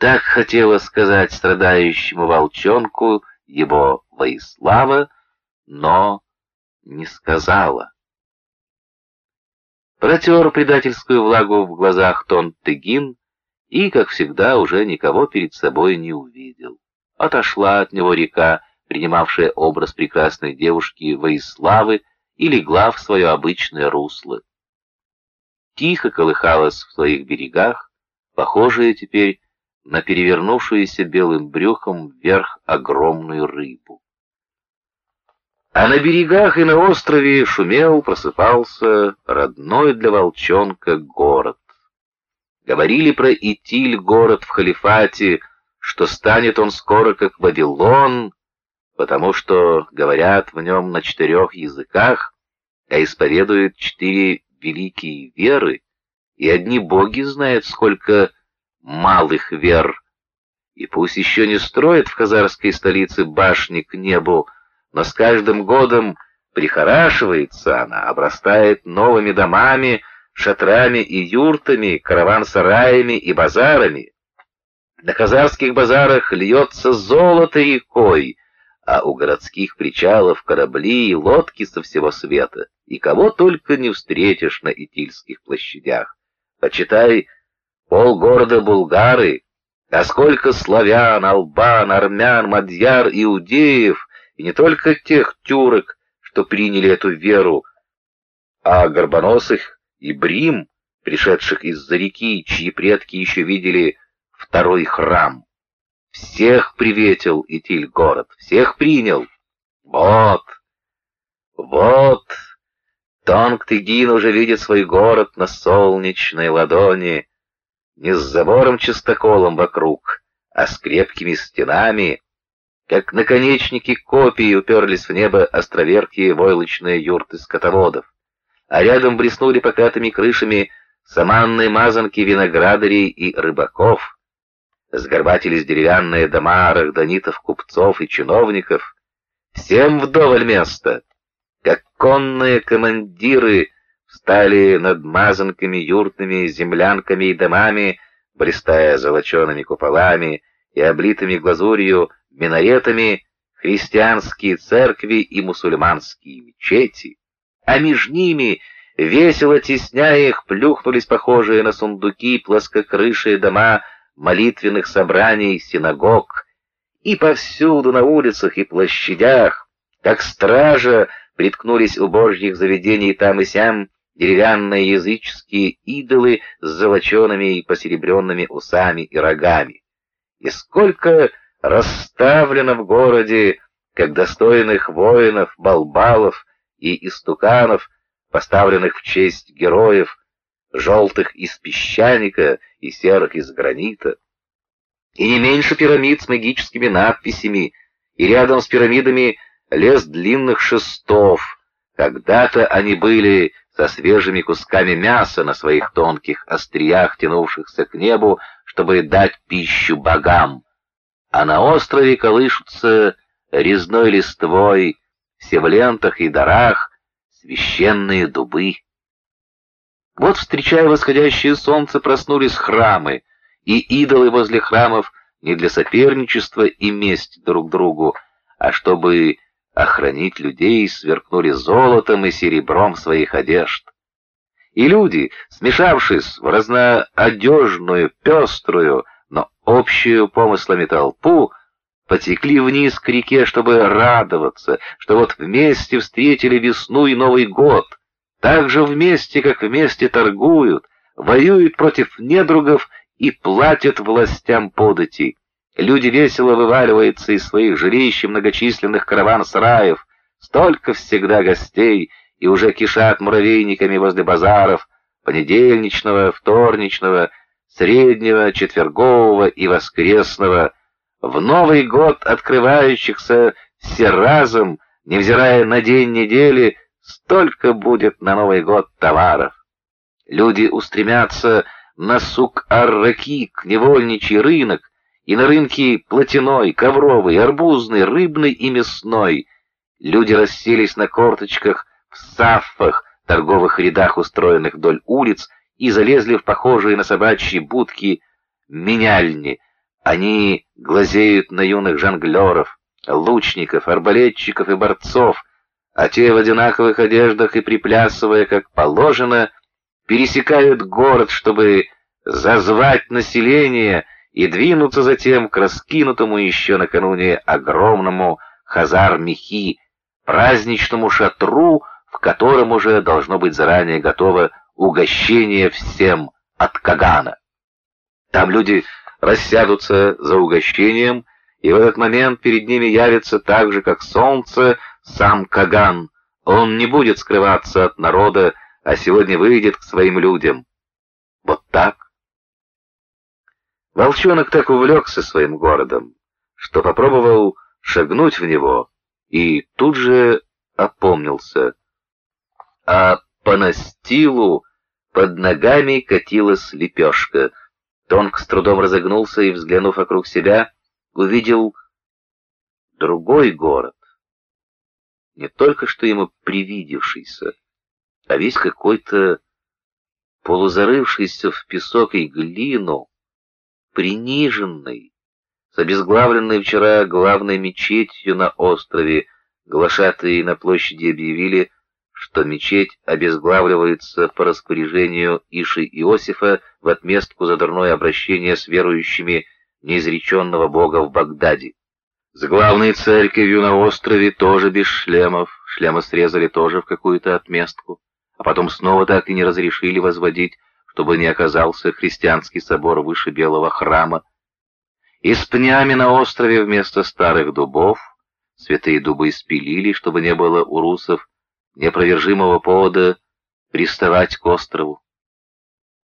Так хотела сказать страдающему волчонку его Воислава, но не сказала. Протер предательскую влагу в глазах Тон Тыгин и, как всегда, уже никого перед собой не увидел. Отошла от него река, принимавшая образ прекрасной девушки Воиславы, и легла в свое обычное русло. Тихо колыхалась в своих берегах, похожая теперь на перевернувшуюся белым брюхом вверх огромную рыбу. А на берегах и на острове шумел, просыпался родной для волчонка город. Говорили про Итиль город в халифате, что станет он скоро как Вавилон, потому что говорят в нем на четырех языках, а исповедуют четыре великие веры, и одни боги знают, сколько малых вер. И пусть еще не строят в хазарской столице башни к небу, но с каждым годом прихорашивается она, обрастает новыми домами, шатрами и юртами, караван-сараями и базарами. На хазарских базарах льется золото рекой, а у городских причалов корабли и лодки со всего света, и кого только не встретишь на Итильских площадях. Почитай, полгорода булгары, а сколько славян, албан, армян, мадьяр, иудеев, и не только тех тюрок, что приняли эту веру, а горбоносых и брим, пришедших из-за реки, чьи предки еще видели второй храм. Всех приветил Итиль город, всех принял. Вот, вот, Тонг-Тыгин уже видит свой город на солнечной ладони, не с забором чистоколом вокруг, а с крепкими стенами, как наконечники копий уперлись в небо островерхие войлочные юрты скотоводов, а рядом блеснули покатыми крышами саманные мазанки виноградарей и рыбаков, сгорбатились деревянные дома рахданитов, купцов и чиновников. Всем вдоволь места, как конные командиры встали над мазанками, юртами, землянками и домами, блистая золочеными куполами и облитыми глазурью минаретами христианские церкви и мусульманские мечети, а между ними, весело тесняя их, плюхнулись похожие на сундуки плоскокрышие дома молитвенных собраний, синагог, и повсюду на улицах и площадях, как стража, приткнулись у божьих заведений там и сям деревянные языческие идолы с золочеными и посеребренными усами и рогами. И сколько расставлено в городе, как достойных воинов, балбалов и истуканов, поставленных в честь героев, желтых из песчаника и серых из гранита, и не меньше пирамид с магическими надписями, и рядом с пирамидами лес длинных шестов. Когда-то они были со свежими кусками мяса на своих тонких остриях, тянувшихся к небу, чтобы дать пищу богам. А на острове колышутся резной листвой, все в лентах и дарах, священные дубы. Вот, встречая восходящее солнце, проснулись храмы, и идолы возле храмов не для соперничества и мести друг другу, а чтобы охранить людей, сверкнули золотом и серебром своих одежд. И люди, смешавшись в разноодежную, пеструю, но общую помыслами толпу, потекли вниз к реке, чтобы радоваться, что вот вместе встретили весну и Новый год — так же вместе, как вместе торгуют, воюют против недругов и платят властям подати. Люди весело вываливаются из своих жилищ и многочисленных караван-сараев, столько всегда гостей, и уже кишат муравейниками возле базаров, понедельничного, вторничного, среднего, четвергового и воскресного, в Новый год открывающихся все разом, невзирая на день недели, Столько будет на Новый год товаров. Люди устремятся на сук-ар-ракик, невольничий рынок, и на рынке платяной, ковровый, арбузный, рыбный и мясной. Люди расселись на корточках в саффах, торговых рядах, устроенных вдоль улиц, и залезли в похожие на собачьи будки меняльни, Они глазеют на юных жонглеров, лучников, арбалетчиков и борцов, а те в одинаковых одеждах и приплясывая, как положено, пересекают город, чтобы зазвать население и двинуться затем к раскинутому еще накануне огромному Хазар-Мехи, праздничному шатру, в котором уже должно быть заранее готово угощение всем от Кагана. Там люди рассядутся за угощением, и в этот момент перед ними явится так же, как солнце, сам Каган. Он не будет скрываться от народа, а сегодня выйдет к своим людям. Вот так. Волчонок так увлекся своим городом, что попробовал шагнуть в него и тут же опомнился. А по настилу под ногами катилась лепешка. Тонк с трудом разогнулся и, взглянув вокруг себя, увидел другой город. Не только что ему привидевшийся, а весь какой-то полузарывшийся в песок и глину, приниженный, с обезглавленной вчера главной мечетью на острове, глашатые на площади объявили, что мечеть обезглавливается по распоряжению Иши Иосифа в отместку за дурное обращение с верующими неизреченного бога в Багдаде. С главной церковью на острове тоже без шлемов, шлемы срезали тоже в какую-то отместку, а потом снова так и не разрешили возводить, чтобы не оказался христианский собор выше Белого храма. И с пнями на острове вместо старых дубов святые дубы испилили, чтобы не было у русов непровержимого повода приставать к острову.